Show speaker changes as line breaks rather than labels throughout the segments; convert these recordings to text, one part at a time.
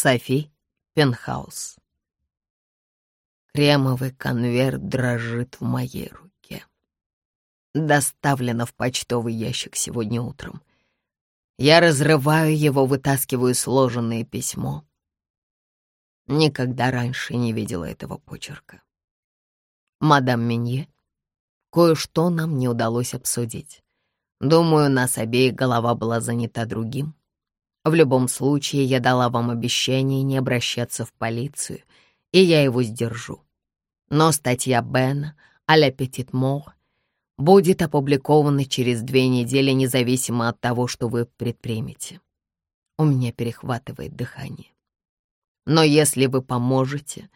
Софи Пенхаус. Кремовый конверт дрожит в моей руке. Доставлено в почтовый ящик сегодня утром. Я разрываю его, вытаскиваю сложенное письмо. Никогда раньше не видела этого почерка. Мадам Минье, кое-что нам не удалось обсудить. Думаю, нас обеих голова была занята другим. В любом случае, я дала вам обещание не обращаться в полицию, и я его сдержу. Но статья Бена «А-ля Петит Мор» будет опубликована через две недели, независимо от того, что вы предпримете. У меня перехватывает дыхание. Но если вы поможете,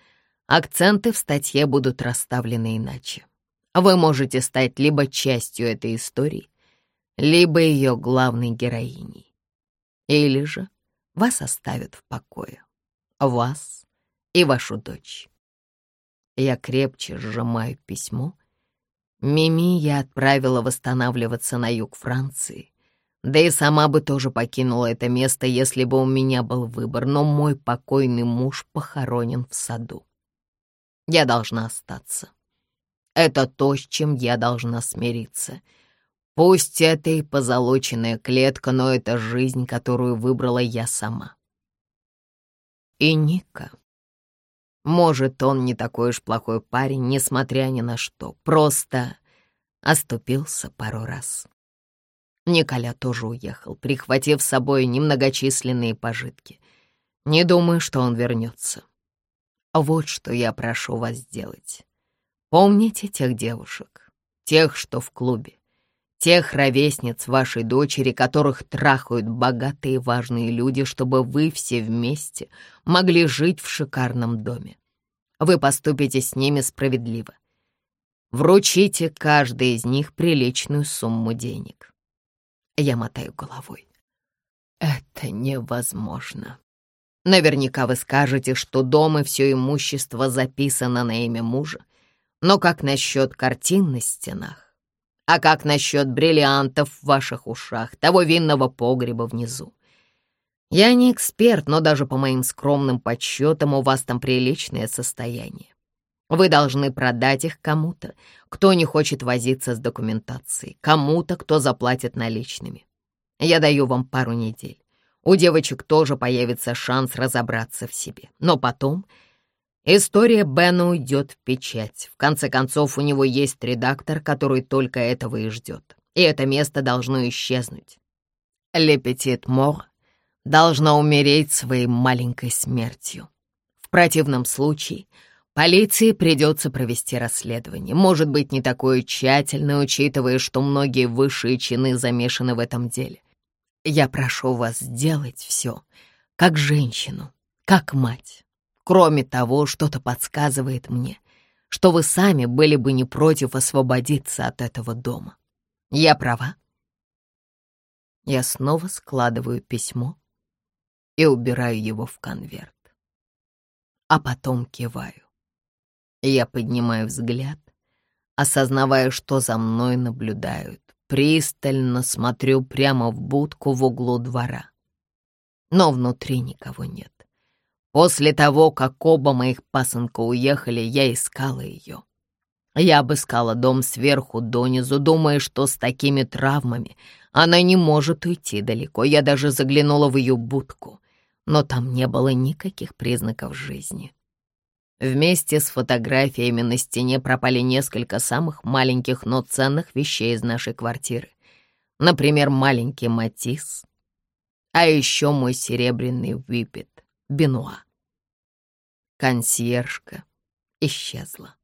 акценты в статье будут расставлены иначе. Вы можете стать либо частью этой истории, либо ее главной героиней. Или же вас оставят в покое. Вас и вашу дочь. Я крепче сжимаю письмо. Мими я отправила восстанавливаться на юг Франции. Да и сама бы тоже покинула это место, если бы у меня был выбор, но мой покойный муж похоронен в саду. Я должна остаться. Это то, с чем я должна смириться — Пусть это и позолоченная клетка, но это жизнь, которую выбрала я сама. И Ника. Может, он не такой уж плохой парень, несмотря ни на что, просто оступился пару раз. Николя тоже уехал, прихватив с собой немногочисленные пожитки. Не думаю, что он вернется. Вот что я прошу вас сделать. Помните тех девушек, тех, что в клубе тех ровесниц вашей дочери, которых трахают богатые и важные люди, чтобы вы все вместе могли жить в шикарном доме. Вы поступите с ними справедливо. Вручите каждой из них приличную сумму денег. Я мотаю головой. Это невозможно. Наверняка вы скажете, что дом и все имущество записано на имя мужа. Но как насчет картин на стенах? А как насчет бриллиантов в ваших ушах, того винного погреба внизу? Я не эксперт, но даже по моим скромным подсчетам у вас там приличное состояние. Вы должны продать их кому-то, кто не хочет возиться с документацией, кому-то, кто заплатит наличными. Я даю вам пару недель. У девочек тоже появится шанс разобраться в себе. Но потом История Бена уйдет в печать. В конце концов, у него есть редактор, который только этого и ждет. И это место должно исчезнуть. Лепетит Мор должна умереть своей маленькой смертью. В противном случае полиции придется провести расследование. Может быть, не такое тщательное, учитывая, что многие высшие чины замешаны в этом деле. Я прошу вас сделать все, как женщину, как мать. Кроме того, что-то подсказывает мне, что вы сами были бы не против освободиться от этого дома. Я права? Я снова складываю письмо и убираю его в конверт. А потом киваю. Я поднимаю взгляд, осознавая, что за мной наблюдают. Пристально смотрю прямо в будку в углу двора. Но внутри никого нет. После того, как оба моих пасынка уехали, я искала ее. Я обыскала дом сверху донизу, думая, что с такими травмами она не может уйти далеко. Я даже заглянула в ее будку, но там не было никаких признаков жизни. Вместе с фотографиями на стене пропали несколько самых маленьких, но ценных вещей из нашей квартиры. Например, маленький Матис, а еще мой серебряный выпит. Бенуа. Консьержка исчезла.